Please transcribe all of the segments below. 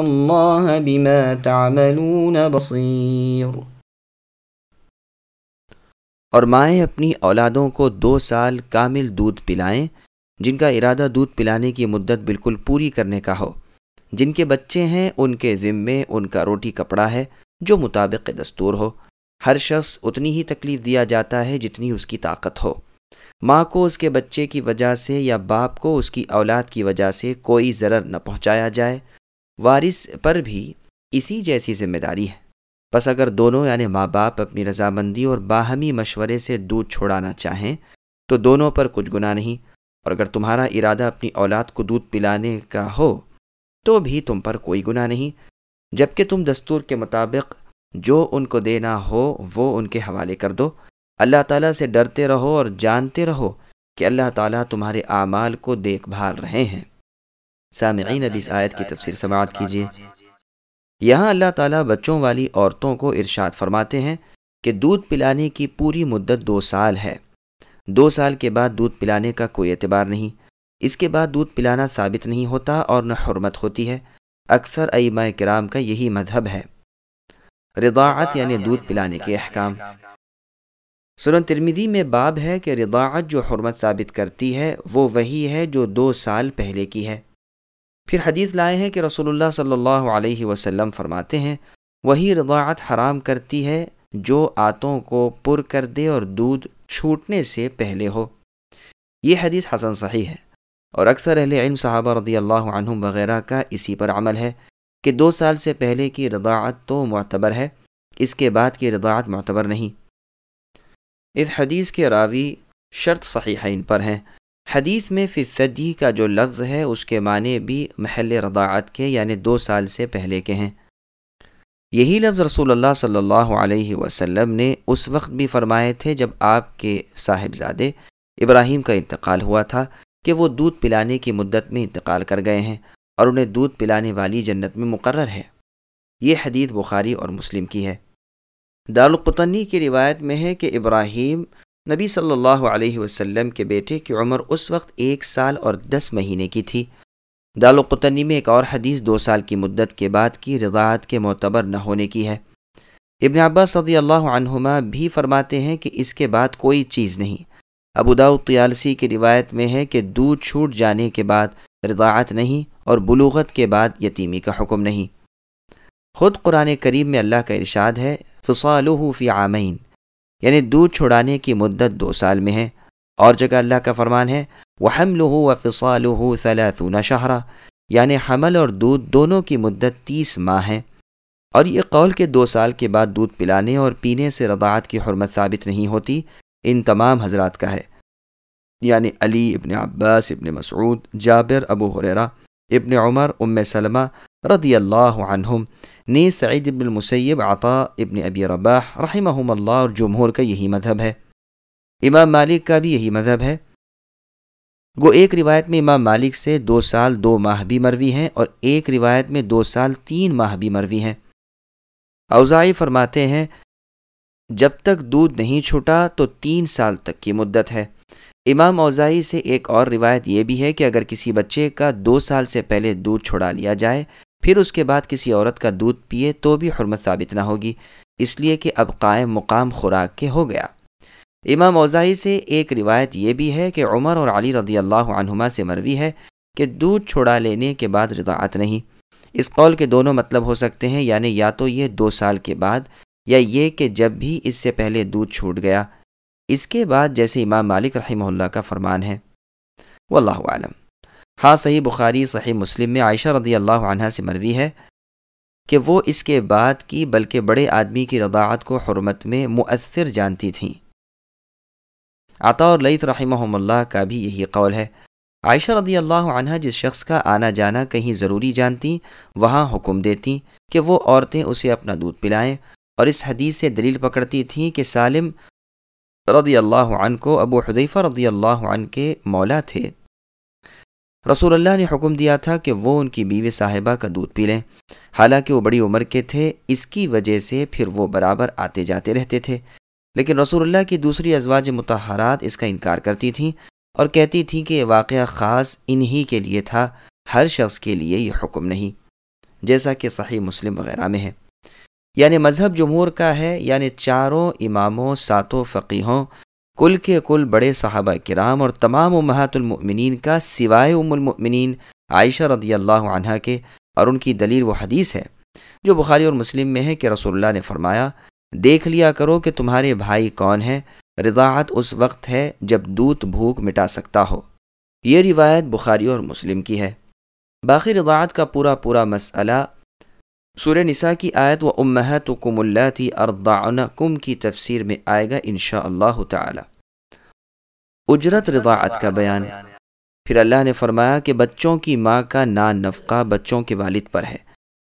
اللَّهَ بِمَا تَعْمَلُونَ بَصِيرٌ۔ اور مائیں اپنی اولادوں کو دو سال کامل دودھ پلائیں، جن کا ارادہ دودھ پلانے کی مدت بالکل پوری کرنے کا ہو۔ جن کے بچے ہیں، ان کے ذمے ان کا روٹی کپڑا ہے، جو مطابق دستور ہو۔ ہر شخص اتنی ہی تکلیف دیا جاتا ہے جتنی اس کی طاقت ہو۔ ماں کو اس کے بچے کی وجہ سے یا باپ کو اس کی اولاد کی وجہ سے کوئی ضرر نہ پہنچایا جائے۔ وارث پر بھی اسی جیسی ذمہ داری ہے۔ بس اگر دونوں یعنی ماں باپ اپنی رضامندی اور باہمی مشورے سے دودھ چھوڑانا چاہیں، تو دونوں پر کچھ گناہ نہیں۔ اور اگر تمہارا ارادہ اپنی اولاد کو دودھ پلانے کا ہو، تو بھی تم پر کوئی گناہ نہیں۔ جبکہ تم دستور کے مطابق جو ان کو دینا ہو، وہ ان کے حوالے کر دو۔ اللہ تعالیٰ سے ڈرتے رہو اور جانتے رہو کہ اللہ تعالیٰ تمہارے اعمال کو دیکھ بھال رہے ہیں۔ سامعین اب اس آیت کی تفسیر سماعت کیجیے۔ یہاں اللہ تعالیٰ بچوں والی عورتوں کو ارشاد فرماتے ہیں کہ دودھ پلانے کی پوری مدت دو سال ہے۔ دو سال کے بعد دودھ پلانے کا کوئی اعتبار نہیں۔ اس کے بعد دودھ پلانا ثابت نہیں ہوتا اور نہ حرمت ہوتی ہے۔ اکثر ایمہ کرام کا یہی مذہب ہے۔ رضاعت یعنی دودھ پلانے کے احکام۔ سنن ترمیدی میں باب ہے کہ رضاعت جو حرمت ثابت کرتی ہے وہ وہی ہے جو دو سال پہلے کی ہے۔ پھر حدیث لائے ہیں کہ رسول اللہ صلی اللہ علیہ وسلم فرماتے ہیں، وہی رضاعت حرام کرتی ہے جو آتوں کو پر کر دے اور دودھ چھوٹنے سے پہلے ہو۔ یہ حدیث حسن صحیح ہے۔ اور اکثر اہل علم صحابہ رضی اللہ عنہم وغیرہ کا اسی پر عمل ہے کہ دو سال سے پہلے کی رضاعت تو معتبر ہے، اس کے بعد کی رضاعت معتبر نہیں۔ اس حدیث کے راوی شرط صحیحین پر ہیں۔ حدیث میں فصدی کا جو لفظ ہے، اس کے معنی بھی محل رضاعت کے یعنی دو سال سے پہلے کے ہیں۔ یہی لفظ رسول اللہ صلی اللہ علیہ وسلم نے اس وقت بھی فرمائے تھے جب آپ کے صاحبزادے ابراہیم کا انتقال ہوا تھا کہ وہ دودھ پلانے کی مدت میں انتقال کر گئے ہیں اور انہیں دودھ پلانے والی جنت میں مقرر ہے۔ یہ حدیث بخاری اور مسلم کی ہے۔ دارالقطنی کی روایت میں ہے کہ ابراہیم نبی صلی اللہ علیہ وسلم کے بیٹے کی عمر اس وقت ایک سال اور دس مہینے کی تھی۔ دال و قطنی میں ایک اور حدیث دو سال کی مدت کے بعد کی رضاعت کے معتبر نہ ہونے کی ہے۔ ابن عباس صدی اللہ عنہما بھی فرماتے ہیں کہ اس کے بعد کوئی چیز نہیں۔ ابوداؤ طیالسی کی روایت میں ہے کہ دودھ چھوٹ جانے کے بعد رضاعت نہیں اور بلوغت کے بعد یتیمی کا حکم نہیں۔ خود قرآن کریم میں اللہ کا ارشاد ہے فصالح فی عامین۔ یعنی دودھ چھڑانے کی مدت دو سال میں ہے۔ اور جگہ اللہ کا فرمان ہے وہ حمل ہو و فصال ہو شہرہ یعنی حمل اور دودھ دونوں کی مدت تیس ماہ ہیں اور یہ قول کے دو سال کے بعد دودھ پلانے اور پینے سے رضاعت کی حرمت ثابت نہیں ہوتی، ان تمام حضرات کا ہے۔ یعنی علی ابن عباس ابن مسعود، جابر، ابو حریرہ ابن عمر، ام سلمہ رضی اللہ عنہم، نے سعید ابن المسیب، عطا ابن ابی رباح رحمہم اللہ اور جمہور کا یہی مذہب ہے۔ امام مالک کا بھی یہی مذہب ہے۔ گو ایک روایت میں امام مالک سے دو سال دو ماہ بھی مروی ہیں اور ایک روایت میں دو سال تین ماہ بھی مروی ہیں۔ اوزائی فرماتے ہیں، جب تک دودھ نہیں چھوٹا تو تین سال تک کی مدت ہے۔ امام اوزائی سے ایک اور روایت یہ بھی ہے کہ اگر کسی بچے کا دو سال سے پہلے دودھ چھوڑا لیا جائے پھر اس کے بعد کسی عورت کا دودھ پیے تو بھی حرمت ثابت نہ ہوگی، اس لیے کہ اب قائم مقام خوراک کے ہو گیا۔ امام اوزائی سے ایک روایت یہ بھی ہے کہ عمر اور علی رضی اللہ عنہما سے مروی ہے کہ دودھ چھوڑا لینے کے بعد رضاعت نہیں۔ اس قول کے دونوں مطلب ہو سکتے ہیں یعنی یا تو یہ دو سال کے بعد یا یہ کہ جب بھی اس سے پہلے دودھ چھوٹ گیا۔ اس کے بعد جیسے امام مالک رحمہ اللہ کا فرمان ہے۔ واللہ عالم ہاں صحیح بخاری، صحیح مسلم میں عائشہ رضی اللہ عنہ سے مروی ہے کہ وہ اس کے بعد کی بلکہ بڑے آدمی کی رضاعت کو حرمت میں مؤثر جانتی تھیں۔ عطا اور لئیت رحمہ اللہ کا بھی یہی قول ہے۔ عائشہ رضی اللہ عنہ جس شخص کا آنا جانا کہیں ضروری جانتی، وہاں حکم دیتی کہ وہ عورتیں اسے اپنا دودھ پلائیں۔ اور اس حدیث سے دلیل پکڑتی تھیں کہ سالم رضی اللہ عنہ کو ابو حدیفہ رضی اللہ عنہ کے مولا تھے۔ رسول اللہ نے حکم دیا تھا کہ وہ ان کی بیوی صاحبہ کا دودھ پی لیں۔ حالانکہ وہ بڑی عمر کے تھے، اس کی وجہ سے پھر وہ برابر آتے جاتے رہتے تھے۔ لیکن رسول اللہ کی دوسری ازواج متحرات اس کا انکار کرتی تھیں اور کہتی تھیں کہ یہ واقعہ خاص انہی کے لیے تھا، ہر شخص کے لیے یہ حکم نہیں، جیسا کہ صحیح مسلم وغیرہ میں ہے۔ یعنی مذہب جمہور کا ہے یعنی چاروں اماموں، ساتوں فقیحوں کل کے کل بڑے صحابہ کرام اور تمام امہات المؤمنین کا سوائے ام المؤمنین عائشہ رضی اللہ عنہ کے اور ان کی دلیل و حدیث ہے جو بخاری اور مسلم میں ہے کہ رسول اللہ نے فرمایا، دیکھ لیا کرو کہ تمہارے بھائی کون ہیں، رضاعت اس وقت ہے جب دودھ بھوک مٹا سکتا ہو۔ یہ روایت بخاری اور مسلم کی ہے۔ باقی رضاعت کا پورا پورا مسئلہ سور نساء کی آیت و امہت و کم اللہ تی کم کی تفسیر میں آئے گا انشاء اللہ تعالی۔ اجرت رضاعت کا بیان۔ پھر اللہ نے فرمایا کہ بچوں کی ماں کا نان نفقہ بچوں کے والد پر ہے۔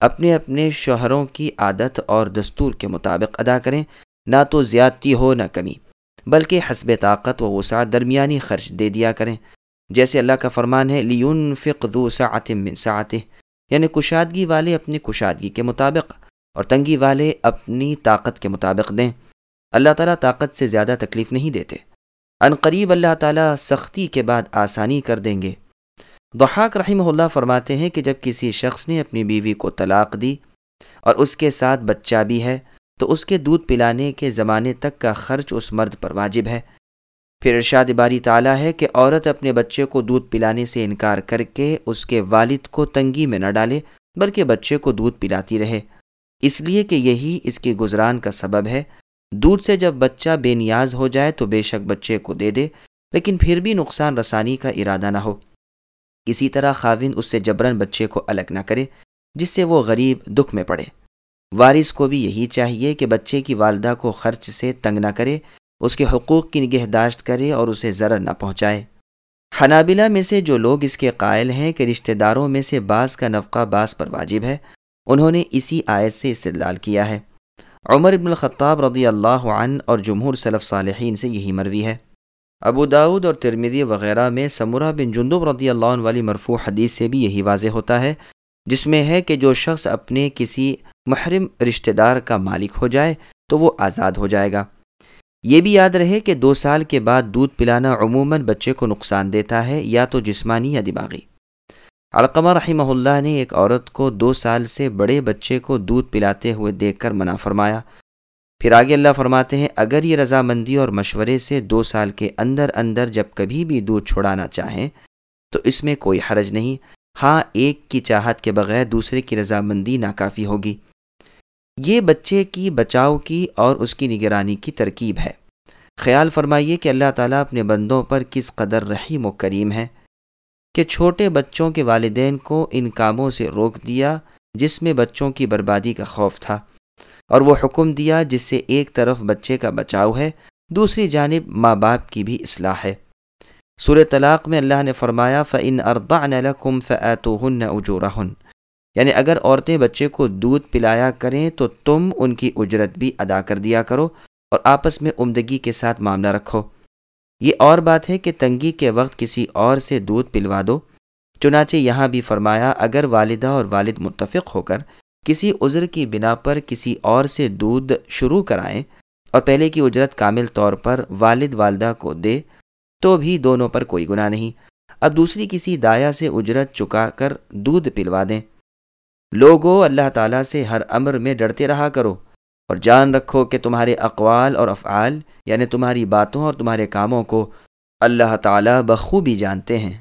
اپنے اپنے شوہروں کی عادت اور دستور کے مطابق ادا کریں۔ نہ تو زیادتی ہو نہ کمی۔ بلکہ حسب طاقت و وسعت درمیانی خرچ دے دیا کریں۔ جیسے اللہ کا فرمان ہے لیون فقو من سعته۔ یعنی کشادگی والے اپنی کشادگی کے مطابق اور تنگی والے اپنی طاقت کے مطابق دیں۔ اللہ تعالیٰ طاقت سے زیادہ تکلیف نہیں دیتے۔ ان قریب اللہ تعالیٰ سختی کے بعد آسانی کر دیں گے۔ ضحاک رحمہ اللہ فرماتے ہیں کہ جب کسی شخص نے اپنی بیوی کو طلاق دی اور اس کے ساتھ بچہ بھی ہے، تو اس کے دودھ پلانے کے زمانے تک کا خرچ اس مرد پر واجب ہے۔ پھر ارشاد باری تعالیٰ ہے کہ عورت اپنے بچے کو دودھ پلانے سے انکار کر کے اس کے والد کو تنگی میں نہ ڈالے، بلکہ بچے کو دودھ پلاتی رہے۔ اس لیے کہ یہی اس کی گزران کا سبب ہے۔ دودھ سے جب بچہ بے نیاز ہو جائے تو بے شک بچے کو دے دے، لیکن پھر بھی نقصان رسانی کا ارادہ نہ ہو۔ اسی طرح خاوند اس سے جبرن بچے کو الگ نہ کرے، جس سے وہ غریب دکھ میں پڑے۔ وارث کو بھی یہی چاہیے کہ بچے کی والدہ کو خرچ سے تنگ نہ کرے، اس کے حقوق کی نگہداشت کرے اور اسے ضرر نہ پہنچائے۔ حنابلہ میں سے جو لوگ اس کے قائل ہیں کہ رشتہ داروں میں سے بعض کا نفقہ بعض پر واجب ہے، انہوں نے اسی آیت سے استدلال کیا ہے۔ عمر ابن الخطاب رضی اللہ عنہ اور جمہور صلف صالحین سے یہی مروی ہے۔ ابو داود اور ترمیدی وغیرہ میں سمورہ بن جندب رضی اللہ عنہ والی مرفوع حدیث سے بھی یہی واضح ہوتا ہے، جس میں ہے کہ جو شخص اپنے کسی محرم رشتہ دار کا مالک ہو جائے تو وہ آزاد ہو جائے گا۔ یہ بھی یاد رہے کہ دو سال کے بعد دودھ پلانا عموماً بچے کو نقصان دیتا ہے، یا تو جسمانی یا دماغی۔ علقمہ رحمہ اللہ نے ایک عورت کو دو سال سے بڑے بچے کو دودھ پلاتے ہوئے دیکھ کر منع فرمایا۔ پھر آگے اللہ فرماتے ہیں، اگر یہ رضامندی اور مشورے سے دو سال کے اندر اندر جب کبھی بھی دودھ چھوڑانا چاہیں، تو اس میں کوئی حرج نہیں۔ ہاں ایک کی چاہت کے بغیر دوسرے کی رضامندی ناکافی ہوگی۔ یہ بچے کی بچاؤ کی اور اس کی نگرانی کی ترکیب ہے۔ خیال فرمائیے کہ اللہ تعالیٰ اپنے بندوں پر کس قدر رحیم و کریم ہے۔ کہ چھوٹے بچوں کے والدین کو ان کاموں سے روک دیا جس میں بچوں کی بربادی کا خوف تھا اور وہ حکم دیا جس سے ایک طرف بچے کا بچاؤ ہے، دوسری جانب ماں باپ کی بھی اصلاح ہے۔ سور طلاق میں اللہ نے فرمایا فعن اردا لَكُمْ فَأَتُوهُنَّ أُجُورَهُنَّ۔ یعنی اگر عورتیں بچے کو دودھ پلایا کریں تو تم ان کی اجرت بھی ادا کر دیا کرو اور آپس میں عمدگی کے ساتھ معاملہ رکھو۔ یہ اور بات ہے کہ تنگی کے وقت کسی اور سے دودھ پلوا دو۔ چنانچہ یہاں بھی فرمایا، اگر والدہ اور والد متفق ہو کر کسی عذر کی بنا پر کسی اور سے دودھ شروع کرائیں اور پہلے کی اجرت کامل طور پر والد والدہ کو دے، تو بھی دونوں پر کوئی گناہ نہیں۔ اب دوسری کسی دایا سے اجرت چکا کر دودھ پلوا دیں۔ لوگو، اللہ تعالیٰ سے ہر امر میں ڈرتے رہا کرو۔ اور جان رکھو کہ تمہارے اقوال اور افعال یعنی تمہاری باتوں اور تمہارے کاموں کو اللہ تعالیٰ بخوبی جانتے ہیں۔